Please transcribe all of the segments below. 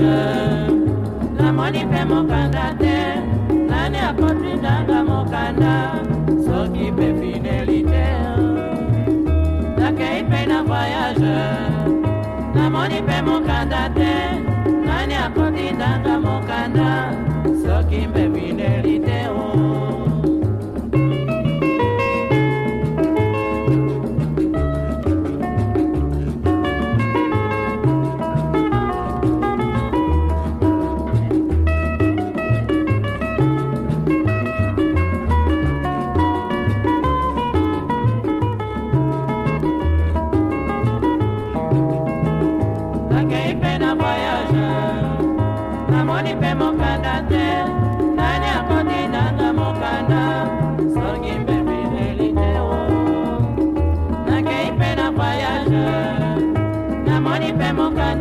te namoni mpe mokanda te nani akotindanga mokanda soki mpe fineli te nakei mpe na voyage namoni mpe mokanda te nani akotindanga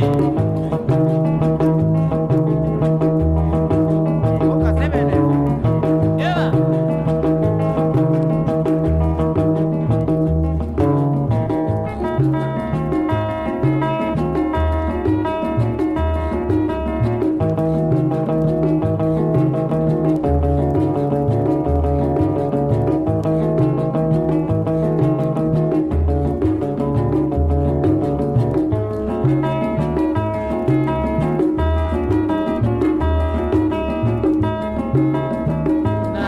away.